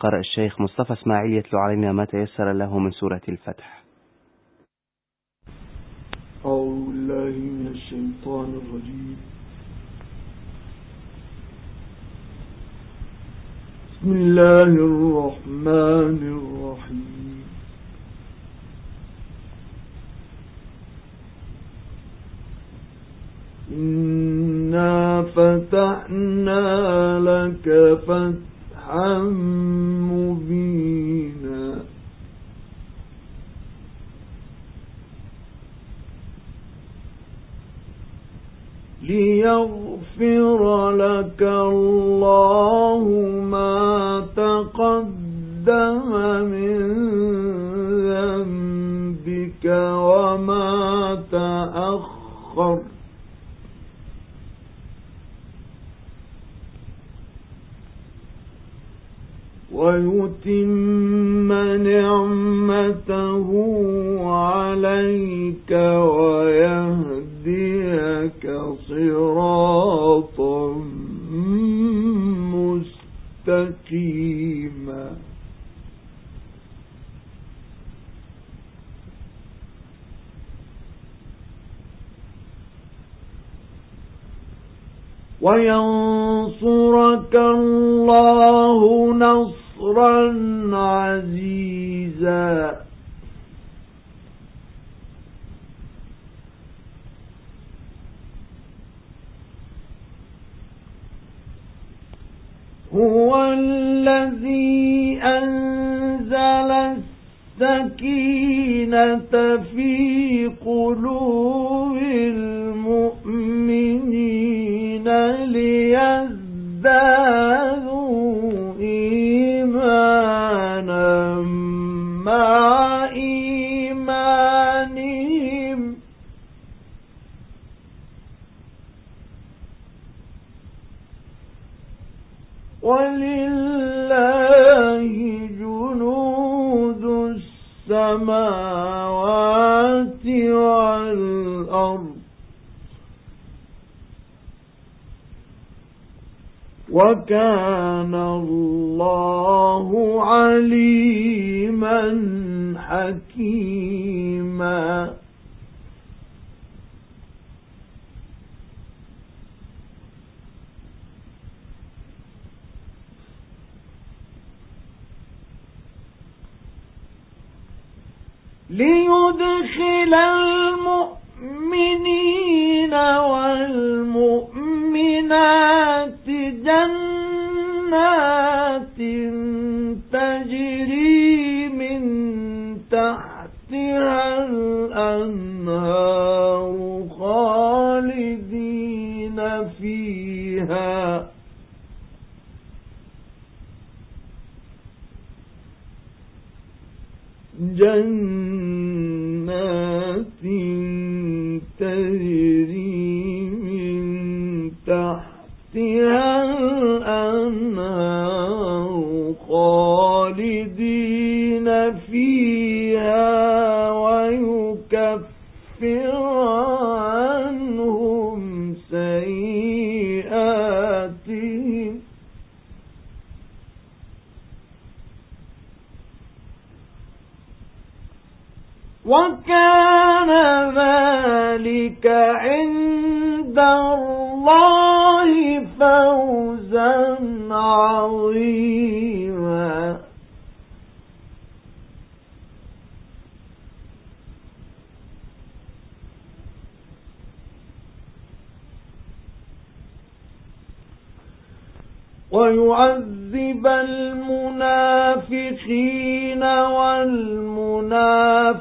قرأ الشيخ مصطفى إسماعيل يتلو علينا ما تيسر له من سورة الفتح. أعوذ بالله من الشيطان الرجيم. بسم الله الرحمن الرحيم. إنا فتحنا لك فتحا ليغفر لك الله ما تقدم من ذنبك وما تأخر. ويتم نعمته عليك ويهديك صراطا مستقيما. وينصرك الله نصرا نصرا عزيزا. هو الذي أنزل السكينة في قلوب المؤمنين ليزدادوا وكان الله عليما حكيما. ليدخل جنات تجري من تحتها الأنهار خالدين فيها. جنات تجري من تحتها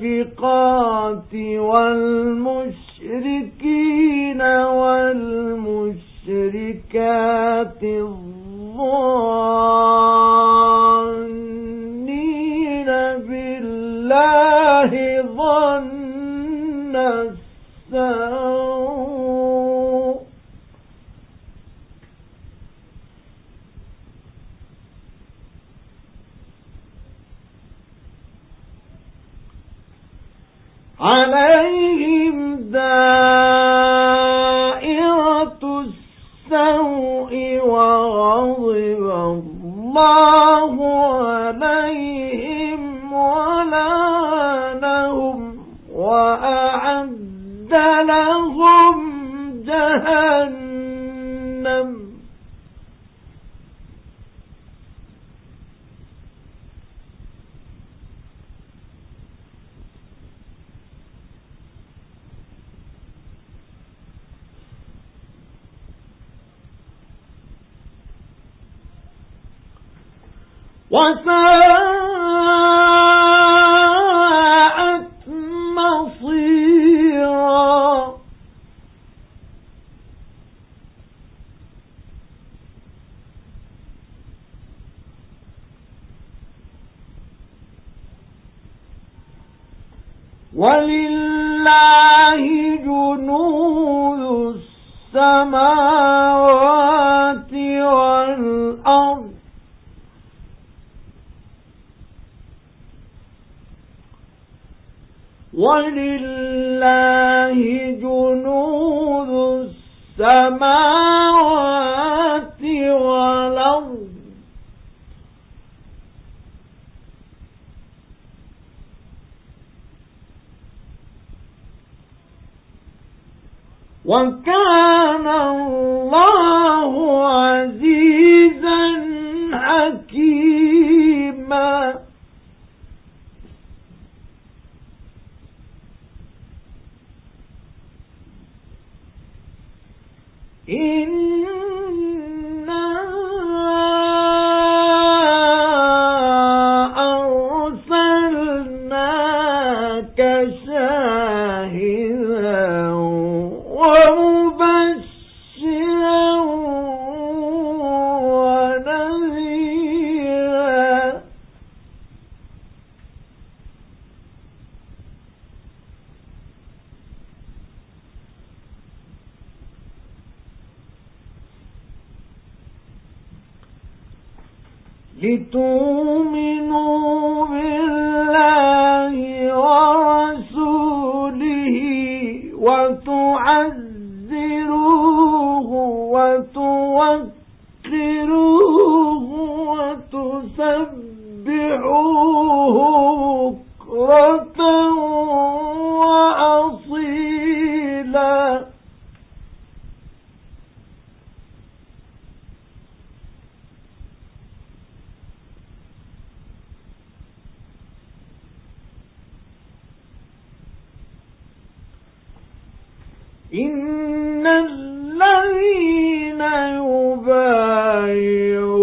والمنافقات والمشركين والمشركات الظانين بالله ظن السوء عليهم دائرة السوء وغضب الله عليهم ولانهم وأعد لهم جهنم. وساءت مصيرا. ولله جنود السماوات والأرض. وكان الله إنا إن الذين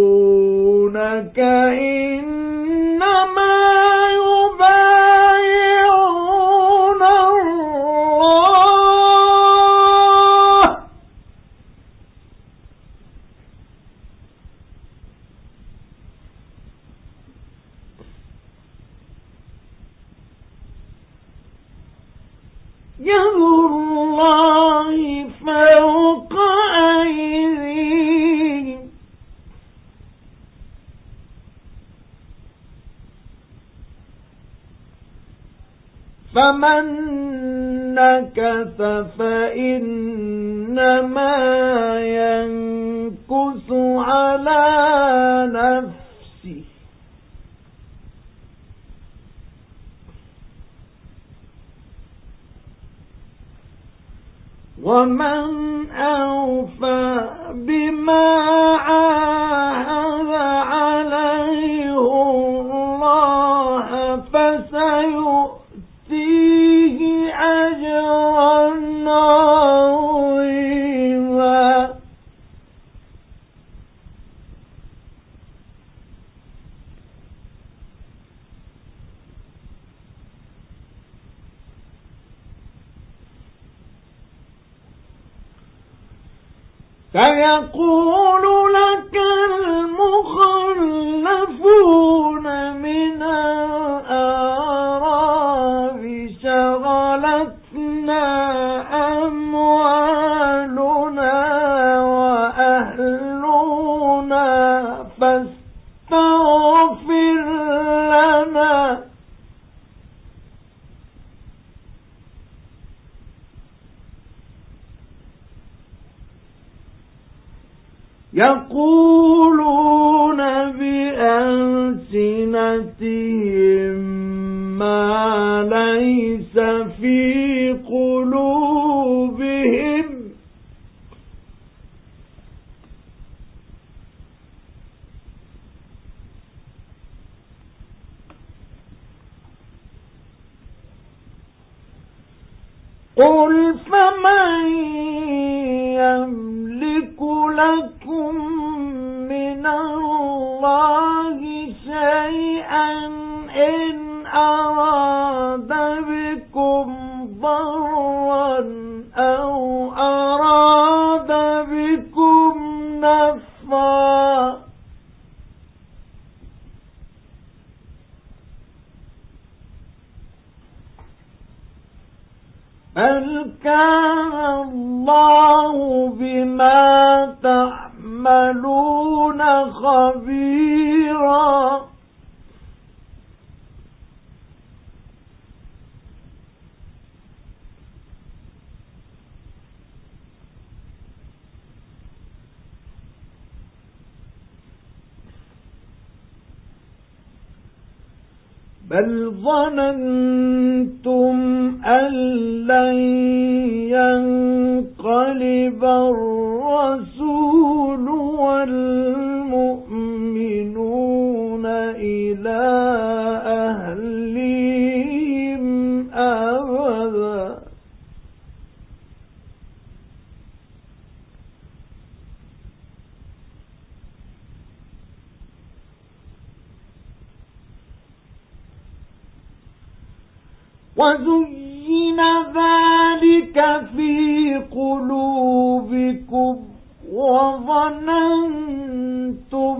يبايعونك إنما فمن نكث فإنما ينكث على نفسه ومن أوفى بما عاهد عليه الله فسيؤتيه عظيما. سيقول لك المخلفون قل فمن يملك لكم من الله شيئا إن أراد بكم ضرا أو بل كان الله بما تعملون خبيرا؟ بل ظننتم أن لن ينقلب الرسول والمؤمنون وزين ذلك في قلوبكم وظننتم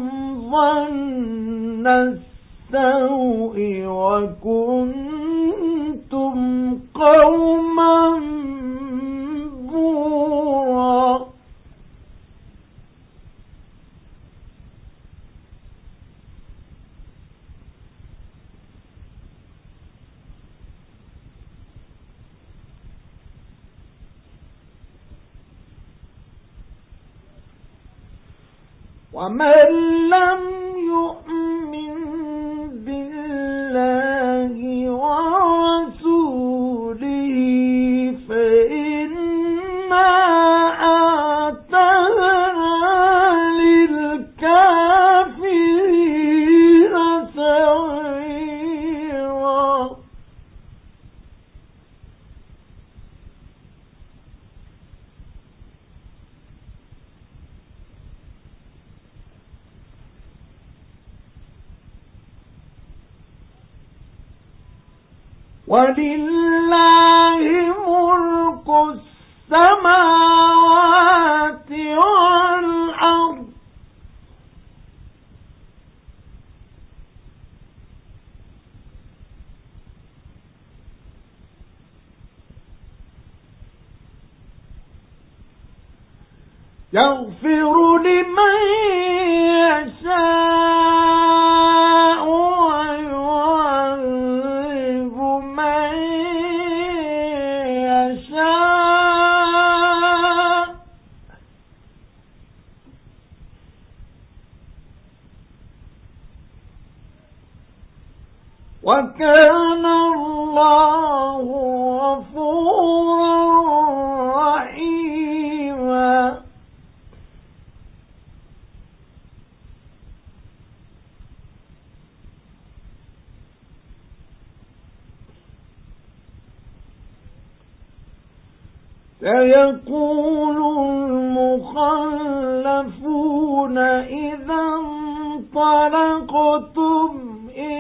ظن السوء وكنتم ومن لم ولله ملك السماوات والأرض. يغفر لمن يشاء. وكان الله غفورا رحيما. سيقول المخلفون إذا انطلقتم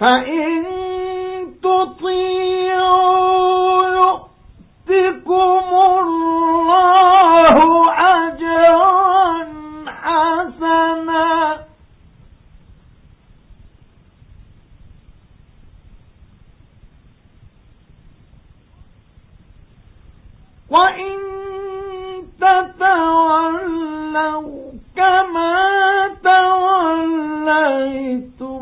فإن تطيعوا يؤتكم الله أجرا حسنا وإن تتولوا كما توليتم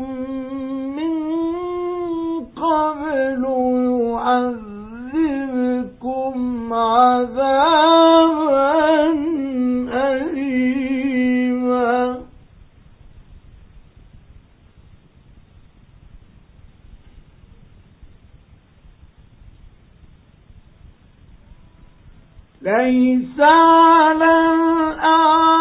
عذابا أليما. ليس على الأعمى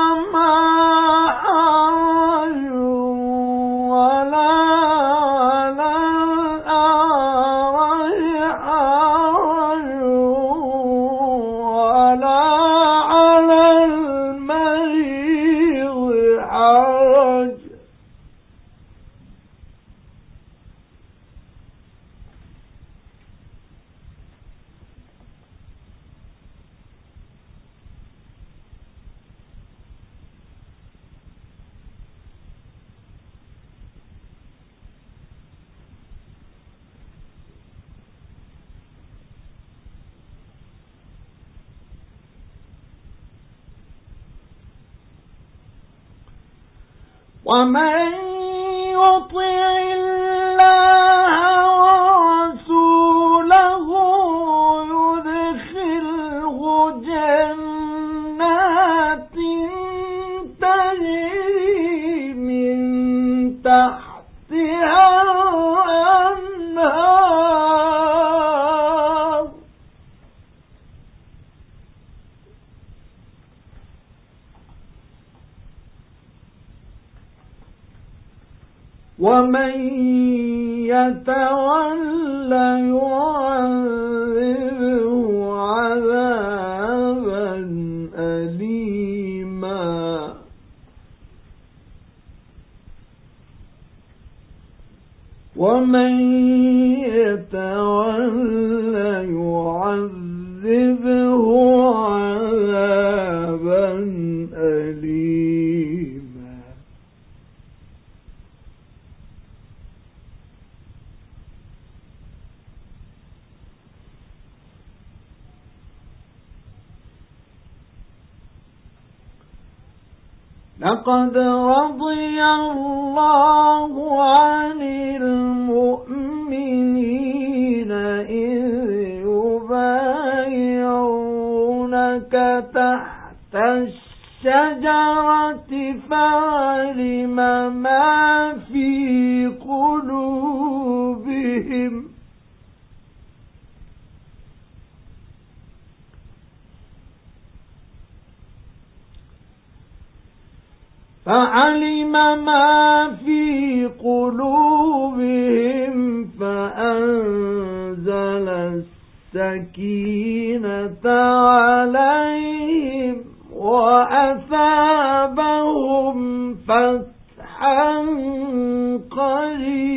ومن يطع الله ومن يتول يعذبه عذابا أليما. ومن يتول يعذبه عذابا أليما لقد رضي الله عن المؤمنين إذ يبايعونك تحت الشجرة فعلم ما في قلوبهم فعلم ما في قلوبهم فأنزل السكينة عليهم وأثابهم فتحا قريبا.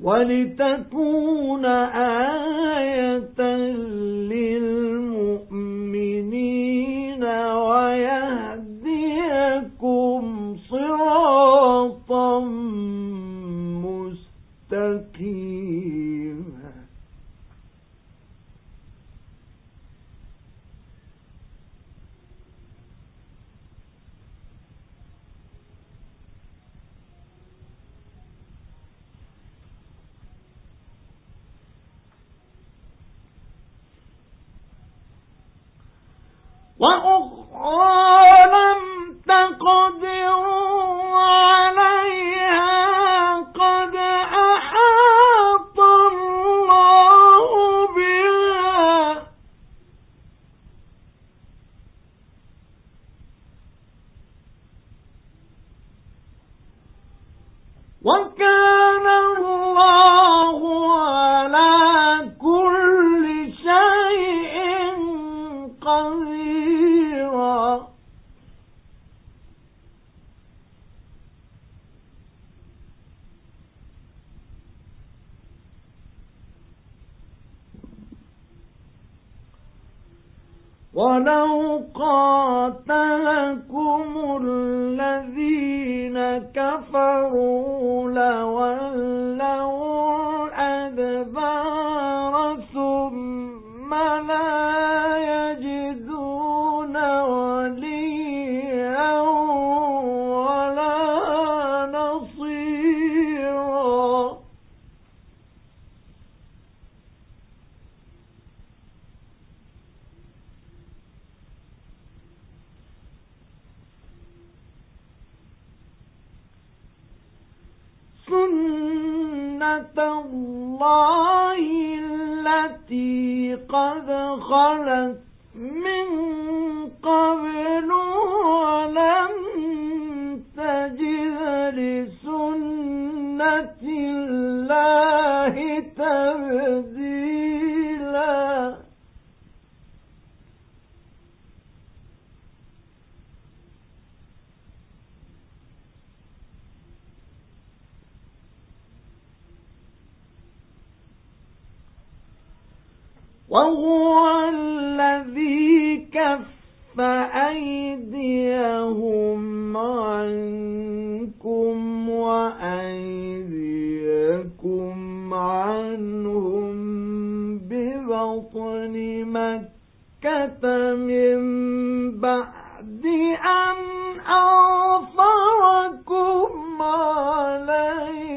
ولتكون آية للمؤمنين وكان الله على كل شيء قديرا. ولو قاتلكم الذين كفروا الله التي قد خلت وهو الذي كف أيديهم عنكم وأيديكم عنهم ببطن مكة من بعد أن أغفركم عليهم.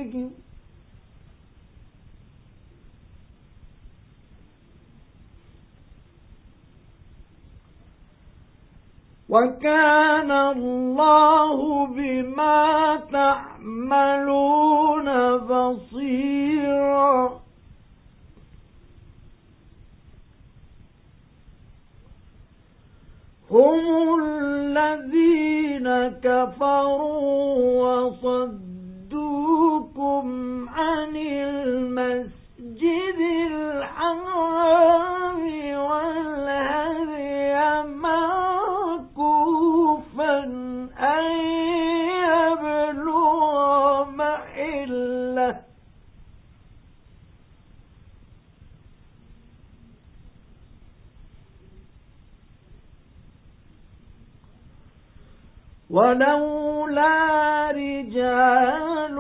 وكان الله بما تعملون بصيرا. هم الذين كفروا وصدوكم عن المسجد ولولا رجال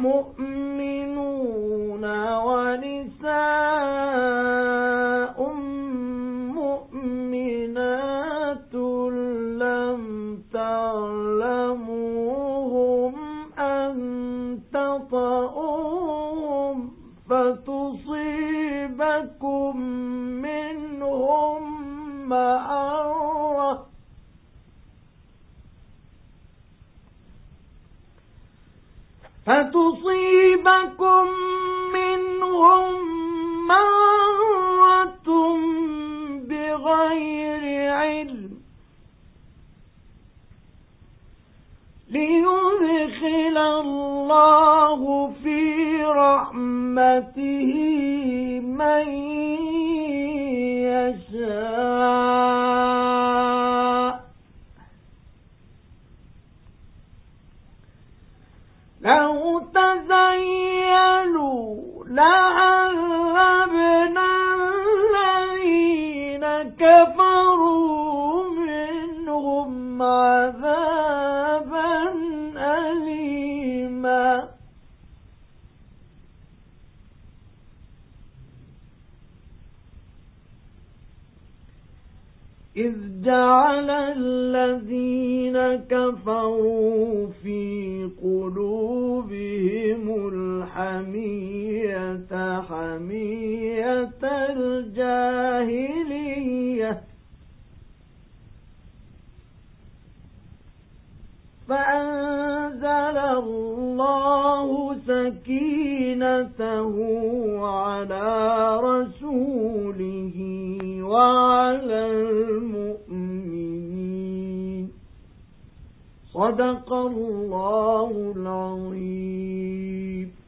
مؤمنون ونساء مؤمنات لم تعلموهم أن تطؤوهم فتصيبكم منهم معرة فتصيبكم منهم مرة بغير علم ليدخل الله في رحمته من يشاء. لو تزيلوا لعذبنا الذين كفروا منهم عذابا أليما إذ جعل الذين كفروا في قلوبهم الحمية حمية الجاهلية فأنزل الله سكينته على رسوله وعلى المؤمنين. صدق الله العظيم.